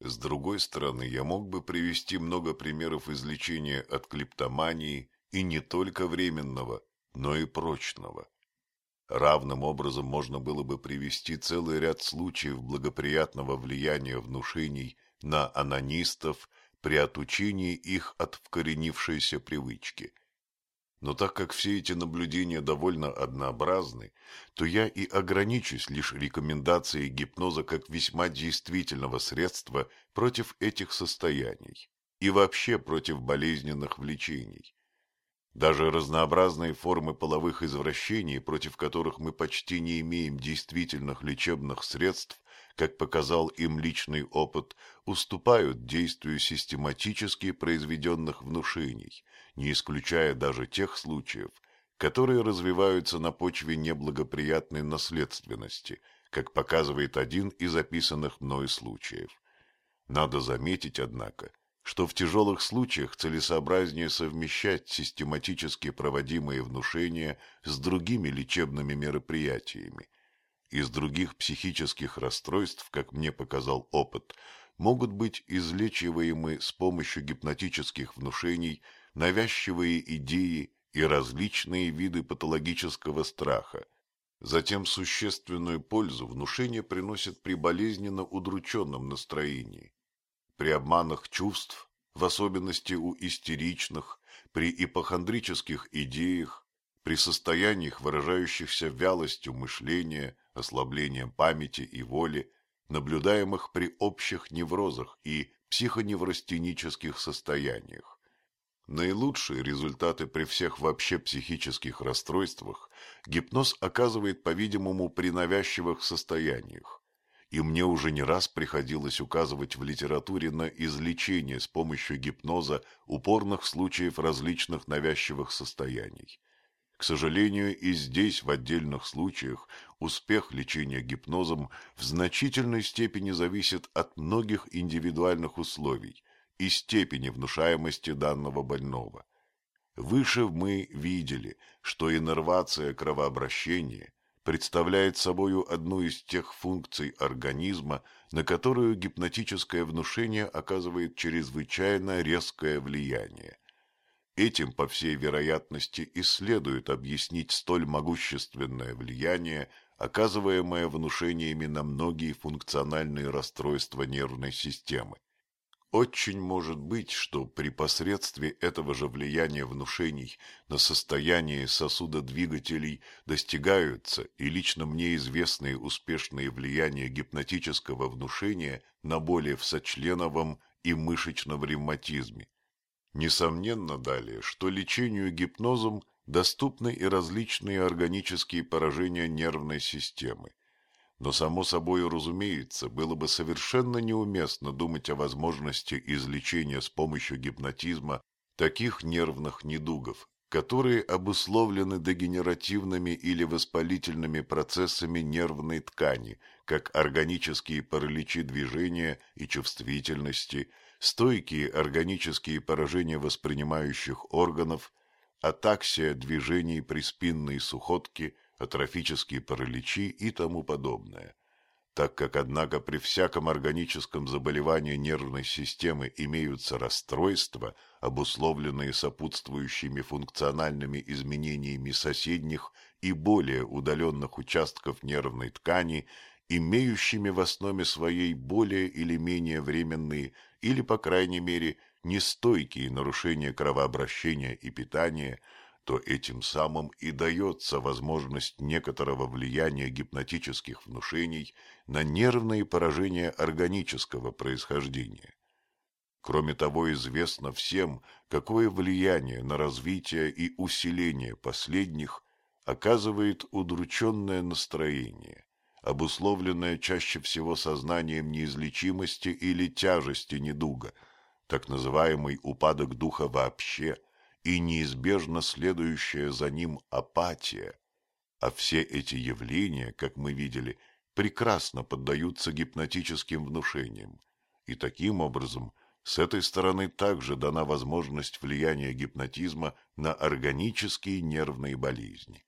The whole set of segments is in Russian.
С другой стороны, я мог бы привести много примеров излечения от клептомании и не только временного, но и прочного. Равным образом можно было бы привести целый ряд случаев благоприятного влияния внушений на анонистов при отучении их от вкоренившейся привычки. Но так как все эти наблюдения довольно однообразны, то я и ограничусь лишь рекомендацией гипноза как весьма действительного средства против этих состояний и вообще против болезненных влечений. Даже разнообразные формы половых извращений, против которых мы почти не имеем действительных лечебных средств, как показал им личный опыт, уступают действию систематически произведенных внушений, не исключая даже тех случаев, которые развиваются на почве неблагоприятной наследственности, как показывает один из описанных мною случаев. Надо заметить, однако, что в тяжелых случаях целесообразнее совмещать систематически проводимые внушения с другими лечебными мероприятиями. Из других психических расстройств, как мне показал опыт, могут быть излечиваемы с помощью гипнотических внушений навязчивые идеи и различные виды патологического страха. Затем существенную пользу внушение приносит при болезненно удрученном настроении, при обманах чувств, в особенности у истеричных, при ипохондрических идеях, при состояниях, выражающихся вялостью мышления, ослаблением памяти и воли, наблюдаемых при общих неврозах и психоневростенических состояниях. Наилучшие результаты при всех вообще психических расстройствах гипноз оказывает, по-видимому, при навязчивых состояниях, и мне уже не раз приходилось указывать в литературе на излечение с помощью гипноза упорных случаев различных навязчивых состояний. К сожалению, и здесь в отдельных случаях успех лечения гипнозом в значительной степени зависит от многих индивидуальных условий и степени внушаемости данного больного. Выше мы видели, что иннервация кровообращения представляет собою одну из тех функций организма, на которую гипнотическое внушение оказывает чрезвычайно резкое влияние. Этим, по всей вероятности, и следует объяснить столь могущественное влияние, оказываемое внушениями на многие функциональные расстройства нервной системы. Очень может быть, что при посредстве этого же влияния внушений на состояние сосудодвигателей достигаются и лично мне известные успешные влияния гипнотического внушения на боли в сочленовом и мышечном ревматизме. Несомненно далее, что лечению гипнозом доступны и различные органические поражения нервной системы, но, само собой разумеется, было бы совершенно неуместно думать о возможности излечения с помощью гипнотизма таких нервных недугов, которые обусловлены дегенеративными или воспалительными процессами нервной ткани, как органические параличи движения и чувствительности, стойкие органические поражения воспринимающих органов, атаксия движений при спинной сухотке – атрофические параличи и тому подобное. Так как, однако, при всяком органическом заболевании нервной системы имеются расстройства, обусловленные сопутствующими функциональными изменениями соседних и более удаленных участков нервной ткани, имеющими в основе своей более или менее временные или, по крайней мере, нестойкие нарушения кровообращения и питания – то этим самым и дается возможность некоторого влияния гипнотических внушений на нервные поражения органического происхождения. Кроме того, известно всем, какое влияние на развитие и усиление последних оказывает удрученное настроение, обусловленное чаще всего сознанием неизлечимости или тяжести недуга, так называемый упадок духа вообще – и неизбежно следующая за ним апатия, а все эти явления, как мы видели, прекрасно поддаются гипнотическим внушениям, и таким образом с этой стороны также дана возможность влияния гипнотизма на органические нервные болезни.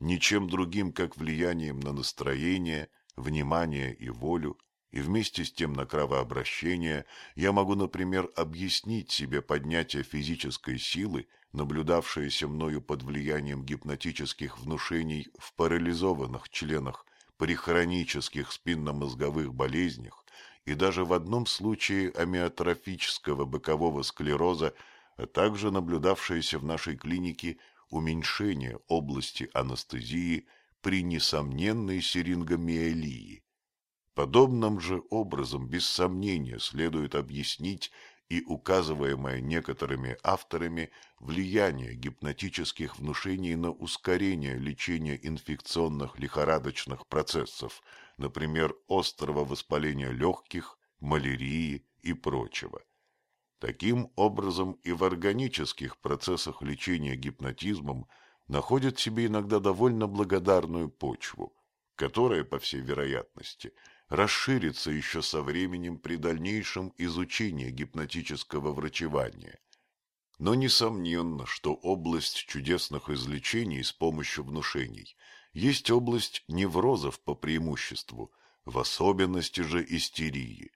Ничем другим, как влиянием на настроение, внимание и волю, и вместе с тем на кровообращение. Я могу, например, объяснить себе поднятие физической силы, наблюдавшееся мною под влиянием гипнотических внушений в парализованных членах при хронических спинномозговых болезнях и даже в одном случае амиотрофического бокового склероза, а также наблюдавшееся в нашей клинике уменьшение области анестезии при несомненной серингомиелии. Подобным же образом, без сомнения, следует объяснить и указываемое некоторыми авторами влияние гипнотических внушений на ускорение лечения инфекционных лихорадочных процессов, например, острого воспаления легких, малярии и прочего. Таким образом и в органических процессах лечения гипнотизмом находят себе иногда довольно благодарную почву, которая, по всей вероятности, расширится еще со временем при дальнейшем изучении гипнотического врачевания. Но несомненно, что область чудесных излечений с помощью внушений есть область неврозов по преимуществу, в особенности же истерии.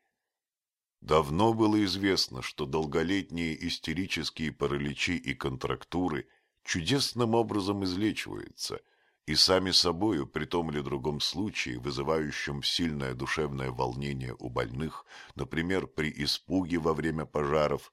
Давно было известно, что долголетние истерические параличи и контрактуры чудесным образом излечиваются – и сами собою, при том или другом случае, вызывающем сильное душевное волнение у больных, например, при испуге во время пожаров,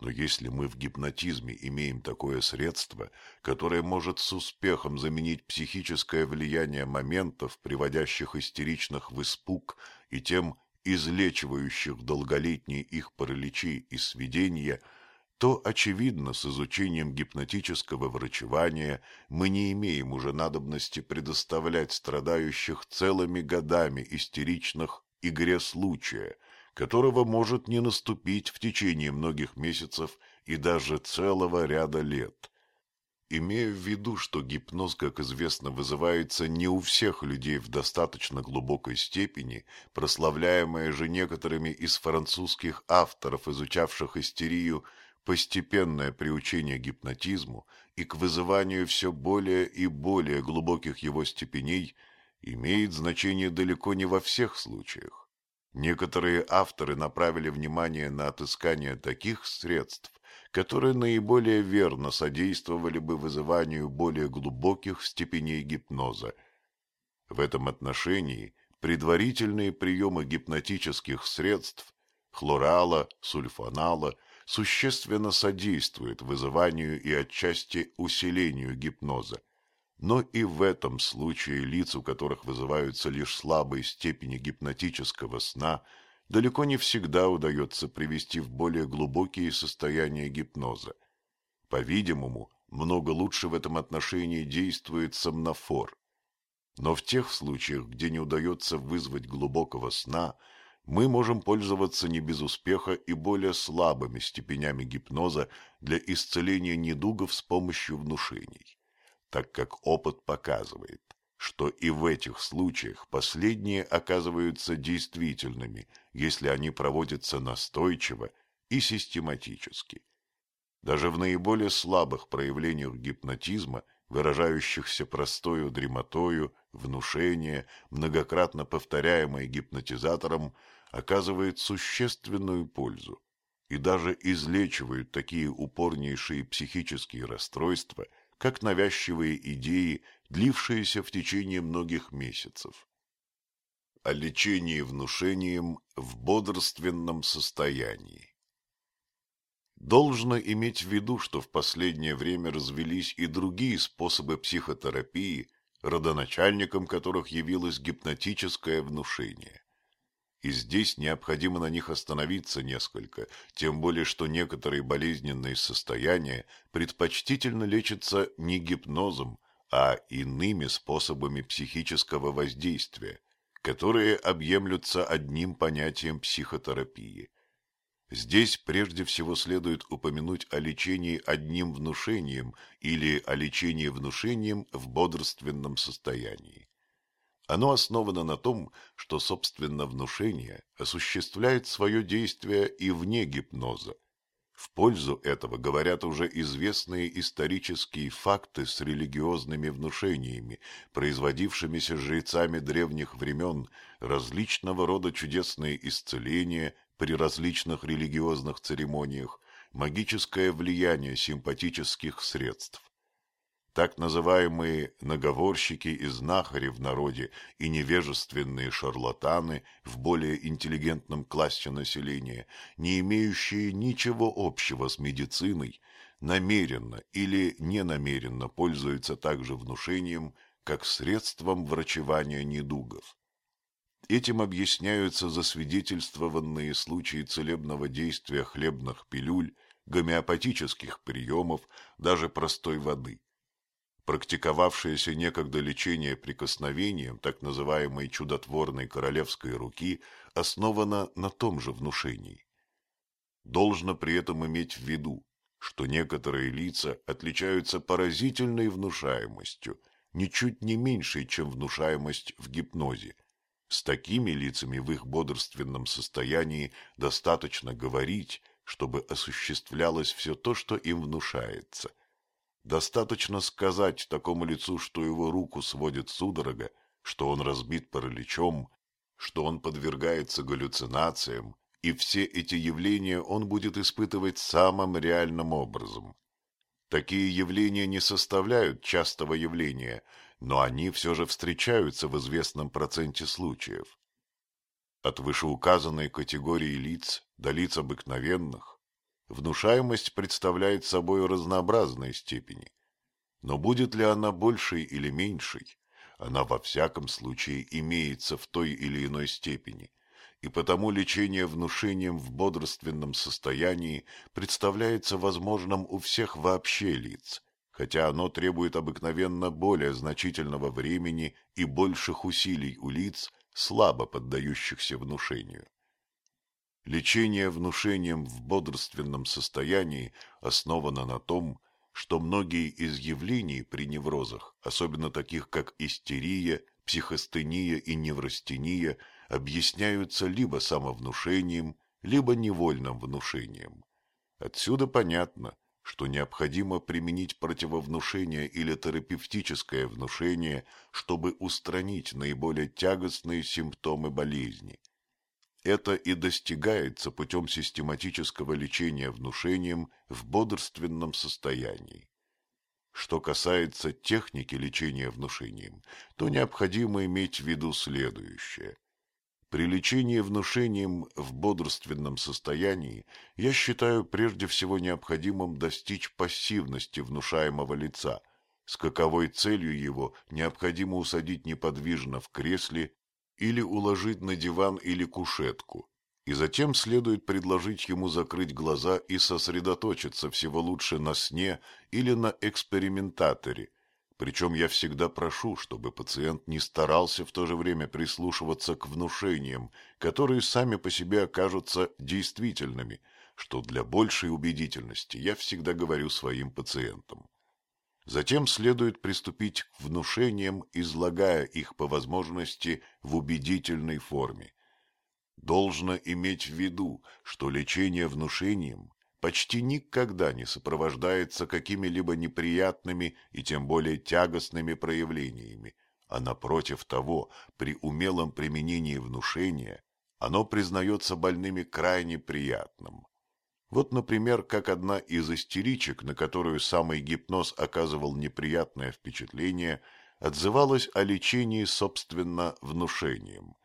но если мы в гипнотизме имеем такое средство, которое может с успехом заменить психическое влияние моментов, приводящих истеричных в испуг и тем излечивающих долголетние их параличи и сведения – то, очевидно, с изучением гипнотического врачевания мы не имеем уже надобности предоставлять страдающих целыми годами истеричных игре случая, которого может не наступить в течение многих месяцев и даже целого ряда лет. Имея в виду, что гипноз, как известно, вызывается не у всех людей в достаточно глубокой степени, прославляемая же некоторыми из французских авторов, изучавших истерию, постепенное приучение гипнотизму и к вызыванию все более и более глубоких его степеней имеет значение далеко не во всех случаях. Некоторые авторы направили внимание на отыскание таких средств, которые наиболее верно содействовали бы вызыванию более глубоких степеней гипноза. В этом отношении предварительные приемы гипнотических средств хлорала, сульфанала – существенно содействует вызыванию и отчасти усилению гипноза. Но и в этом случае лиц, у которых вызываются лишь слабые степени гипнотического сна, далеко не всегда удается привести в более глубокие состояния гипноза. По-видимому, много лучше в этом отношении действует сомнофор. Но в тех случаях, где не удается вызвать глубокого сна – мы можем пользоваться не без успеха и более слабыми степенями гипноза для исцеления недугов с помощью внушений, так как опыт показывает, что и в этих случаях последние оказываются действительными, если они проводятся настойчиво и систематически. Даже в наиболее слабых проявлениях гипнотизма, выражающихся простою дремотою, внушение, многократно повторяемое гипнотизатором, оказывает существенную пользу и даже излечивает такие упорнейшие психические расстройства, как навязчивые идеи, длившиеся в течение многих месяцев. О лечении внушением в бодрственном состоянии. Должно иметь в виду, что в последнее время развелись и другие способы психотерапии, родоначальником которых явилось гипнотическое внушение и здесь необходимо на них остановиться несколько, тем более что некоторые болезненные состояния предпочтительно лечатся не гипнозом, а иными способами психического воздействия, которые объемлются одним понятием психотерапии. Здесь прежде всего следует упомянуть о лечении одним внушением или о лечении внушением в бодрственном состоянии. Оно основано на том, что, собственно, внушение осуществляет свое действие и вне гипноза, В пользу этого говорят уже известные исторические факты с религиозными внушениями, производившимися жрецами древних времен, различного рода чудесные исцеления при различных религиозных церемониях, магическое влияние симпатических средств так называемые наговорщики и знахари в народе и невежественные шарлатаны в более интеллигентном классе населения, не имеющие ничего общего с медициной, намеренно или ненамеренно пользуются также внушением, как средством врачевания недугов. Этим объясняются засвидетельствованные случаи целебного действия хлебных пилюль, гомеопатических приемов, даже простой воды – Практиковавшееся некогда лечение прикосновением так называемой чудотворной королевской руки основано на том же внушении. Должно при этом иметь в виду, что некоторые лица отличаются поразительной внушаемостью, ничуть не меньшей, чем внушаемость в гипнозе. С такими лицами в их бодрственном состоянии достаточно говорить, чтобы осуществлялось все то, что им внушается – Достаточно сказать такому лицу, что его руку сводит судорога, что он разбит параличом, что он подвергается галлюцинациям, и все эти явления он будет испытывать самым реальным образом. Такие явления не составляют частого явления, но они все же встречаются в известном проценте случаев. От вышеуказанной категории лиц до лиц обыкновенных Внушаемость представляет собой разнообразные степени. Но будет ли она большей или меньшей, она во всяком случае имеется в той или иной степени, и потому лечение внушением в бодрственном состоянии представляется возможным у всех вообще лиц, хотя оно требует обыкновенно более значительного времени и больших усилий у лиц, слабо поддающихся внушению. Лечение внушением в бодрственном состоянии основано на том, что многие из явлений при неврозах, особенно таких как истерия, психостения и неврастения, объясняются либо самовнушением, либо невольным внушением. Отсюда понятно, что необходимо применить противовнушение или терапевтическое внушение, чтобы устранить наиболее тягостные симптомы болезни. Это и достигается путем систематического лечения внушением в бодрственном состоянии. Что касается техники лечения внушением, то необходимо иметь в виду следующее. При лечении внушением в бодрственном состоянии я считаю прежде всего необходимым достичь пассивности внушаемого лица, с каковой целью его необходимо усадить неподвижно в кресле или уложить на диван или кушетку, и затем следует предложить ему закрыть глаза и сосредоточиться всего лучше на сне или на экспериментаторе, причем я всегда прошу, чтобы пациент не старался в то же время прислушиваться к внушениям, которые сами по себе окажутся действительными, что для большей убедительности я всегда говорю своим пациентам. Затем следует приступить к внушениям, излагая их по возможности в убедительной форме. Должно иметь в виду, что лечение внушением почти никогда не сопровождается какими-либо неприятными и тем более тягостными проявлениями, а напротив того, при умелом применении внушения оно признается больными крайне приятным. Вот, например, как одна из истеричек, на которую самый гипноз оказывал неприятное впечатление, отзывалась о лечении, собственно, внушением.